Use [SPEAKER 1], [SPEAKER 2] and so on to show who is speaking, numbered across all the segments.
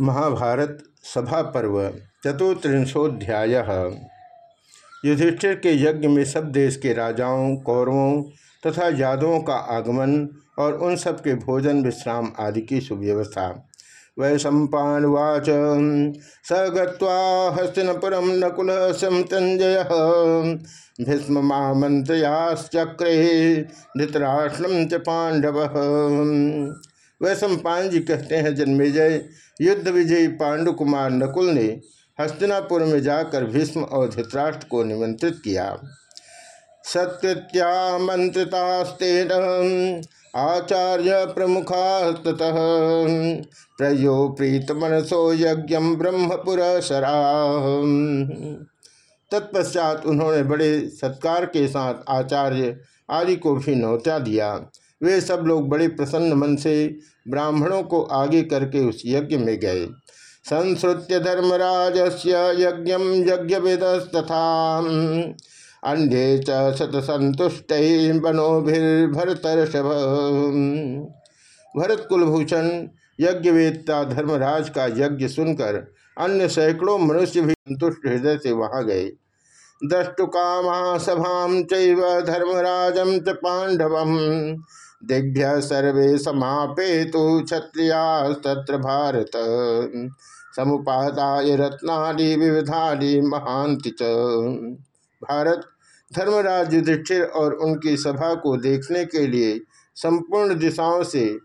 [SPEAKER 1] महाभारत सभा पर्व चतुर्त्रिंशोध्याय युधिष्ठिर के यज्ञ में सब देश के राजाओं, कौरवों तथा यादवों का आगमन और उन सब के भोजन, विश्राम आदि की सुव्यवस्था। वै सम्पावाच स गस्तिनपुरम नकुल संजय भीष्म धृतराष्ट्रम च पांडव वह सम्पान जी कहते हैं जन्मेजय युद्ध विजयी पांडु कुमार नकुल ने हस्तिनापुर में जाकर भीष्म और धृतराष्ट्र को निमंत्रित किया। सत्कृत्या आचार्य प्रमुखा प्रयो प्रीत मनसो यज्ञ ब्रह्मपुर सरा तत्पश्चात उन्होंने बड़े सत्कार के साथ आचार्य आदि को भी नौता दिया। वे सब लोग बड़े प्रसन्न मन से ब्राह्मणों को आगे करके उस यज्ञ में गए। संश्रुत्य धर्मराज से यज्ञ यज्ञ तथा अन्य च संतुष्ट भरतर्षभ भरत कुलभूषण यज्ञवेदता धर्मराज का यज्ञ सुनकर अन्य सैकड़ों मनुष्य भी संतुष्ट हृदय से वहाँ गए। द्रष्टु कामा सभा धर्मराजम च पांडवम। दिग्भ्य सर्वे समापे तो क्षत्रिया तत्र भारत। समुपादाय रत्नाली विविधाली महांति भारत धर्मराज युधिष्ठिर और उनकी सभा को देखने के लिए संपूर्ण दिशाओं से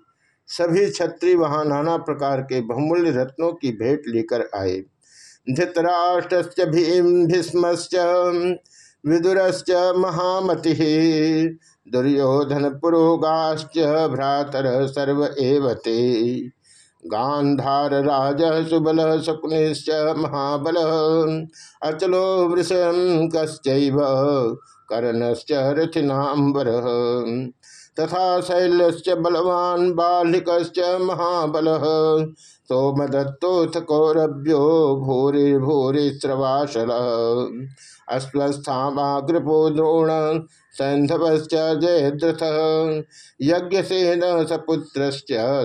[SPEAKER 1] सभी छत्री वहाँ नाना प्रकार के बहुमूल्य रत्नों की भेंट लेकर आए। धृतराष्ट्र भीम भीष्म विदुरश्च महामति। दुर्योधन पुरोगाश्च भ्रातर सर्व एवते गांधार राज सुबल शकुनिश्च महाबल। अचलो वृषम कश्चैव, कर्णश्च रथिनाम्बर। तथा शैल्यश्च बलवान बालिकश्च महाबल। सोमदत्तोथ कौरभ्यो भूरि भूरि स्रवाशल अश्वस्थामाग्रपो द्रोण सैंधवश्च जयद्रथ। यज्ञसेन सपुत्र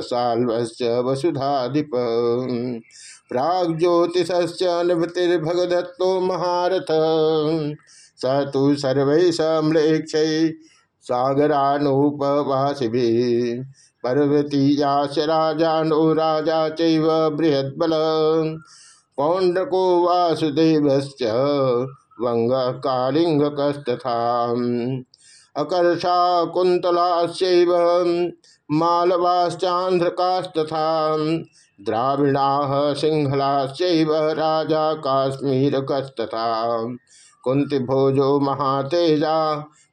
[SPEAKER 1] साल्वश्च वसुधाधिप प्राग्ज्योतिषश्च निभतिर्भगदत्तो महारथ। स तो सर्व सागरानुपवासिभि पर्वतीयाश राजानो राजा चैव वासुदेवश्च वंग कालिंग कस्तथा अकर्षा कुंतलाश्चैव मालवाश्चांध्रकास्तथा द्राविणा सिंहलाश्चैव राजा काश्मीर कस्तथा कुंती भोजो महातेजा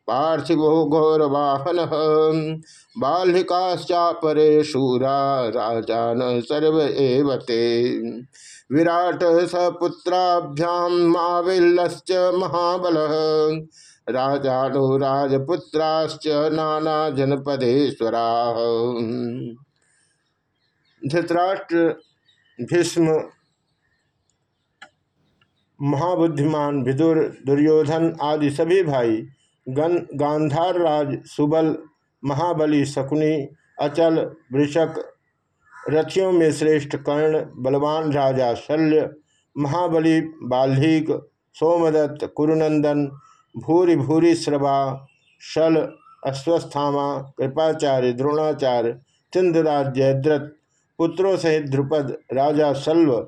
[SPEAKER 1] पार्थिवो गौरवाहन बालिकाश्चापरे शूरा राजान सर्व एवते विराट सपुत्राभ्याम महाबल। राजानो राजपुत्राश्च नाना जनपदेश्वरा धृतराष्ट्र, भीष्म, महाबुद्धिमान, विदुर, दुर्योधन आदि सभी भाई गांधार राज सुबल, महाबली, शकुनी, अचल, वृषक, रथियों में श्रेष्ठ कर्ण, बलवान राजा, शल्य, महाबली, बाल्हिक, सोमदत्त, कुरुनंदन भूरि भूरि श्रवा, शल, अश्वस्थामा, कृपाचार्य, द्रोणाचार्य, चंद्रराज, जयद्रथ, पुत्रों सहित ध्रुपद राजा शल्व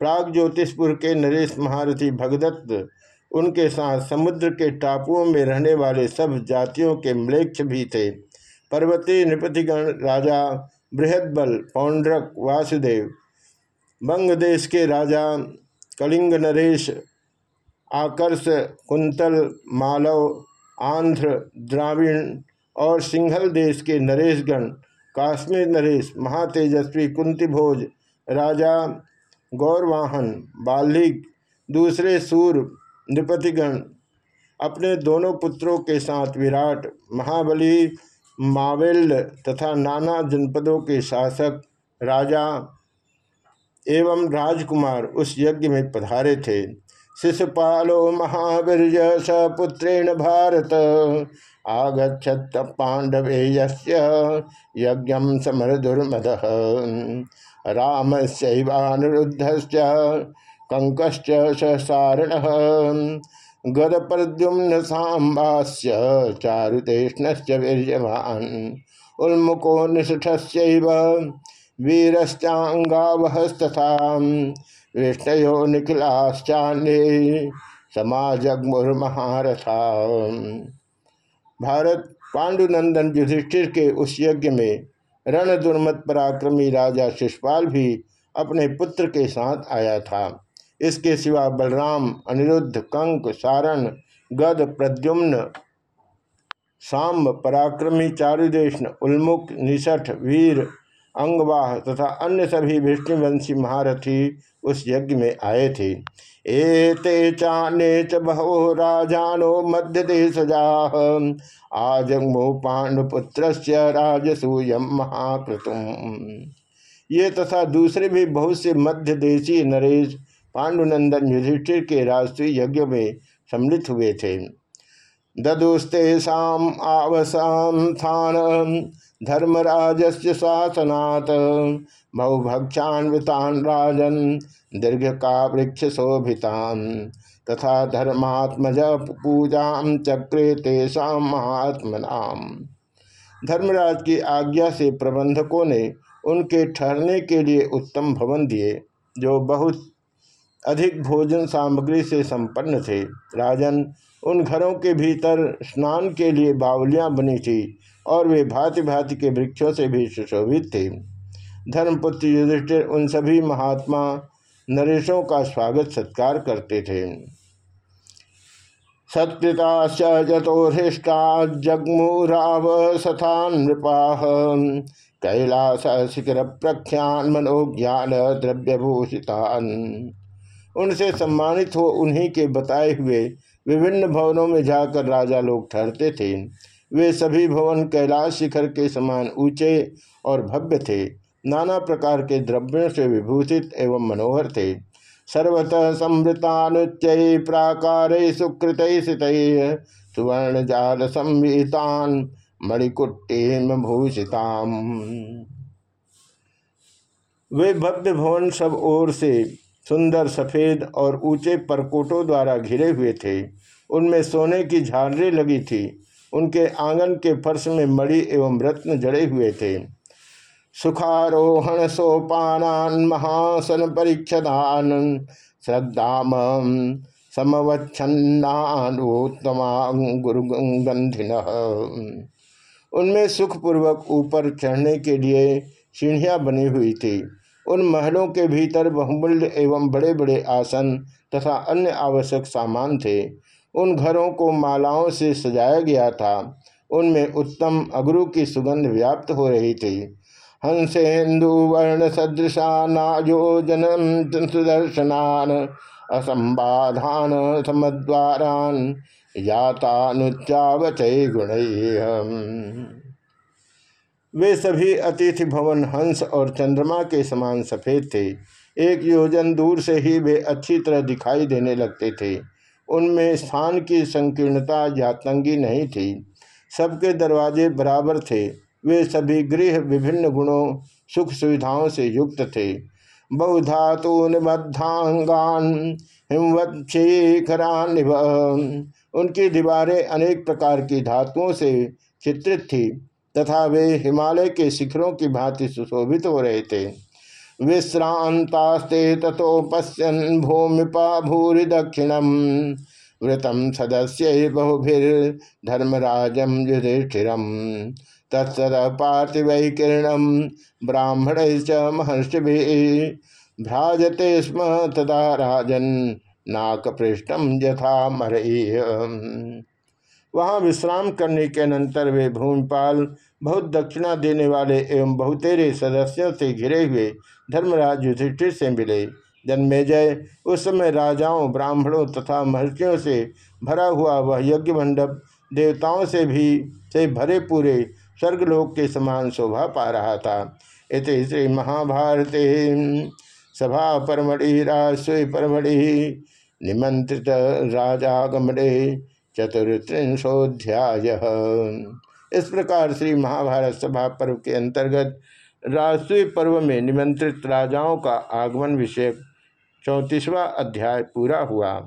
[SPEAKER 1] प्राग ज्योतिषपुर के नरेश महारथी, भगदत्त उनके साथ समुद्र के टापुओं में रहने वाले सब जातियों के म्लेक्ष भी थे। पर्वतीय नृपतिगण राजा बृहदबल पौंड्रक वासुदेव बंग देश के राजा कलिंग नरेश, आकर्ष कुंतल मालव, आंध्र द्राविण और सिंघल देश के नरेशगण, काश्मीर नरेश, महातेजस्वी कुंतीभोज, राजा गौरवाहन बालिक दूसरे सूर नृपतिगण अपने दोनों पुत्रों के साथ विराट, महाबली मावेल्य तथा नाना जनपदों के शासक, राजा एवं राजकुमार उस यज्ञ में पधारे थे। शिशुपालो महावीर स पुत्रेण भारत। आगछत पांडवे यज्ञ समर दुर्मद राम शैवानुरुद्ध कंकश्च ससारण गद प्रद्युम्न सांबास्य चारुतेष्णश्च वीर्यवान्। उन्मुको निष्ठस्यैव वीरश्चाङ्गावहस्तथा विष्णयो निखिलाश्चान्ये समाजगमुर्महारथा। भारत पांडुनंदन युधिष्ठिर के उस यज्ञ में रण दुर्मत पराक्रमी राजा शिषपाल भी अपने पुत्र के साथ आया था। इसके सिवा बलराम, अनिरुद्ध, कंक, सारण, गद, प्रद्युम्न, सांब, पराक्रमी, चारुदेशन उन्मुख निषठ वीर, अंगवाह तथा अन्य सभी विष्णुवंशी महारथी उस यज्ञ में आए थे। एते चाने च बहो राजानो मध्य देशजा आजमो पांडुपुत्र राजसूयम महाकृतुम। ये तथा दूसरे भी बहुत से मध्य देशी नरेश पांडुनंदन युधिष्ठिर के राष्ट्रीय यज्ञ में सम्मिलित हुए थे। ददुस्तेषाम आवसाम थान धर्मराज से शासनात् बहुभक्षान्वितान राजन दीर्घ का वृक्ष शोभितान तथा धर्मात्मज पूजा चक्रे तेषा महात्मनाम। धर्मराज की आज्ञा से प्रबंधकों ने उनके ठहरने के लिए उत्तम भवन दिए, जो बहुत अधिक भोजन सामग्री से संपन्न थे। राजन उन घरों के भीतर स्नान के लिए बावलियाँ बनी थी और वे भांति भांति के वृक्षों से भी सुशोभित थे। धर्मपुत्र युधिष्ठिर उन सभी महात्मा नरेशों का स्वागत सत्कार करते थे। सत्कृता जतोहृष्टा जगमुराव सथा नृपा कैलास शिखर प्रख्यान मनोज्ञान द्रव्यभूषितान। उनसे सम्मानित हो उन्हीं के बताए हुए विभिन्न भवनों में जाकर राजा लोग ठहरते थे। वे सभी भवन कैलाश शिखर के समान ऊँचे और भव्य थे। नाना प्रकार के द्रव्यों से विभूषित एवं मनोहर थे। सर्वतः समृतानुच्च प्राकार सुकृत सुवर्ण जाल संवितान मणिकुट्टीम भूषिताम। वे भव्य भवन सब ओर से सुंदर, सफ़ेद और ऊँचे परकोटों द्वारा घिरे हुए थे। उनमें सोने की झालरें लगी थी। उनके आँगन के फर्श में मणि एवं रत्न जड़े हुए थे। सुखारोहण सोपान महासन परीक्षदान, श्रद्धाम समवच्छन्नानोत्तमा गुरुगंधिन उनमें सुखपूर्वक ऊपर चढ़ने के लिए सीढ़ियाँ बनी हुई थी। उन महलों के भीतर बहुमूल्य एवं बड़े बड़े आसन तथा अन्य आवश्यक सामान थे। उन घरों को मालाओं से सजाया गया था। उनमें उत्तम अगरू की सुगंध व्याप्त हो रही थी। हंसेन्दु वर्ण सदृशा नायोजन सुदर्शनान असंबाधान समद्वारान यातानुच्चावचय गुण वे सभी अतिथि भवन, हंस और चंद्रमा के समान सफ़ेद थे। एक योजन दूर से ही वे अच्छी तरह दिखाई देने लगते थे। उनमें स्थान की संकीर्णता या तंगी नहीं थी। सबके दरवाजे बराबर थे। वे सभी गृह विभिन्न गुणों, सुख सुविधाओं से युक्त थे। बहुधातु निबद्धांगान हिमवत उनकी दीवारें अनेक प्रकार की धातुओं से चित्रित थी। तथा वे हिमालय के शिखरों की भांति सुशोभित हो रहे थे। विश्रांतास्ते तथो पश्यन भूमिपा भूरि दक्षिणम वृतम सदस्य बहुभिर्धर्मराजम युधिष्ठिरम। तत्सद पार्थिव किरणम ब्राह्मण महर्षि भ्राजते स्म तदा राजन नाक पृष्ठम यथा मरई वहाँ विश्राम करने के अनंतर वे भूमिपाल बहुत दक्षिणा देने वाले एवं बहुतेरे सदस्यों से घिरे हुए धर्मराज युधिष्ठिर से मिले। जन्मेजय उस समय राजाओं, ब्राह्मणों तथा महर्षियों से भरा हुआ वह यज्ञ मंडप देवताओं से भी, से भरे पूरे स्वर्गलोक के समान शोभा पा रहा था। इत श्री महाभारत सभा परमढ़ि राजस्वी परमढ़ि निमंत्रित राजागमने चतुर्त्रिंशोध्याय इस प्रकार श्री महाभारत सभा पर्व के अंतर्गत राष्ट्रीय पर्व में निमंत्रित राजाओं का आगमन विषय चौंतीसवां अध्याय पूरा हुआ।